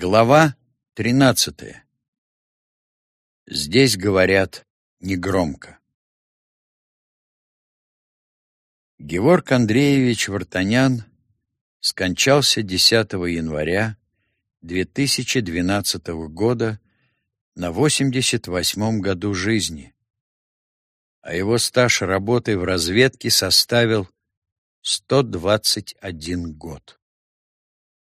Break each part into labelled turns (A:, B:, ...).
A: Глава тринадцатая. Здесь говорят негромко. Геворг Андреевич Вартанян скончался 10 января 2012 года на 88 году жизни, а его стаж работы в разведке составил 121 год.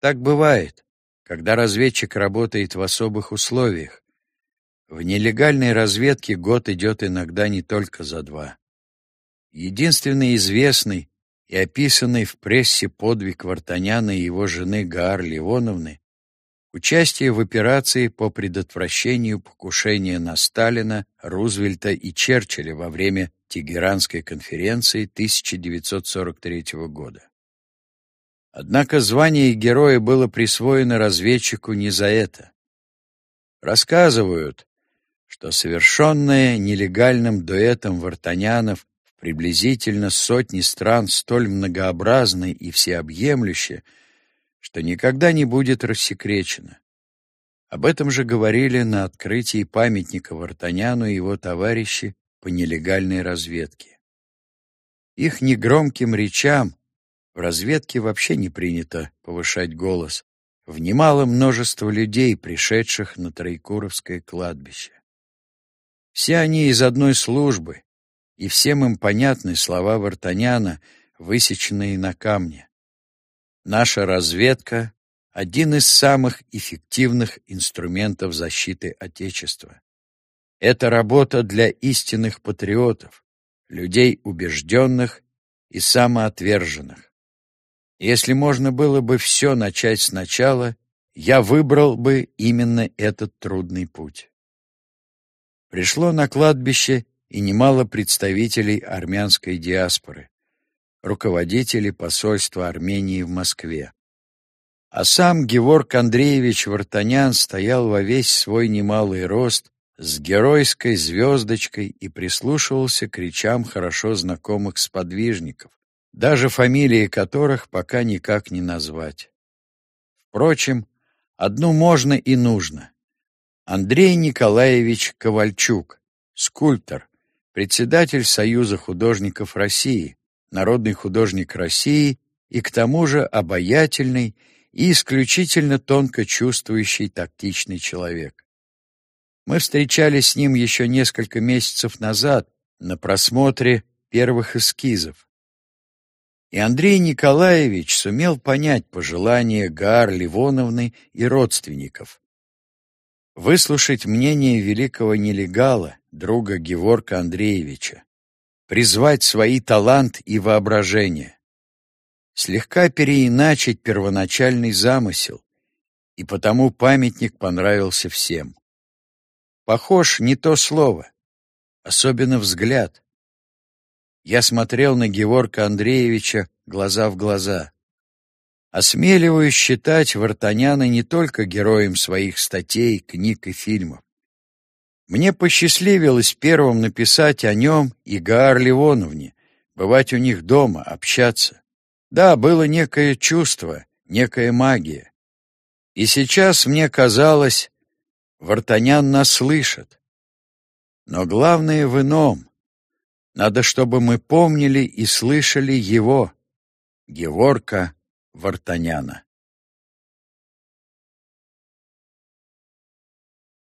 A: Так бывает когда разведчик работает в особых условиях. В нелегальной разведке год идет иногда не только за два. Единственный известный и описанный в прессе подвиг Вартаняна и его жены Гаар Ливоновны участие в операции по предотвращению покушения на Сталина, Рузвельта и Черчилля во время Тегеранской конференции 1943 года. Однако звание героя было присвоено разведчику не за это. Рассказывают, что совершенное нелегальным дуэтом вартанянов в приблизительно сотни стран столь многообразной и всеобъемлюще, что никогда не будет рассекречено. Об этом же говорили на открытии памятника Вартаняну и его товарищи по нелегальной разведке. Их негромким речам в разведке вообще не принято повышать голос. Внимало множество людей, пришедших на Троекуровское кладбище. Все они из одной службы, и всем им понятны слова Вартаняна, высеченные на камне. Наша разведка — один из самых эффективных инструментов защиты Отечества. Это работа для истинных патриотов, людей убежденных и самоотверженных. Если можно было бы все начать сначала, я выбрал бы именно этот трудный путь. Пришло на кладбище и немало представителей армянской диаспоры, руководителей посольства Армении в Москве. А сам Геворг Андреевич Вартанян стоял во весь свой немалый рост с геройской звездочкой и прислушивался к речам хорошо знакомых сподвижников, даже фамилии которых пока никак не назвать. Впрочем, одну можно и нужно. Андрей Николаевич Ковальчук, скульптор, председатель Союза художников России, народный художник России и к тому же обаятельный и исключительно тонко чувствующий тактичный человек. Мы встречались с ним еще несколько месяцев назад на просмотре первых эскизов. И Андрей Николаевич сумел понять пожелания Гаар Ливоновны и родственников. Выслушать мнение великого нелегала, друга Геворка Андреевича, призвать свои талант и воображение, слегка переиначить первоначальный замысел, и потому памятник понравился всем. Похож не то слово, особенно взгляд. Я смотрел на Геворка Андреевича глаза в глаза. Осмеливаюсь считать Вартаняна не только героем своих статей, книг и фильмов. Мне посчастливилось первым написать о нем и Гаар Ливоновне, бывать у них дома, общаться. Да, было некое чувство, некая магия. И сейчас мне казалось, Вартанян нас слышит. Но главное в ином. Надо, чтобы мы помнили и слышали его, Геворка Вартаняна.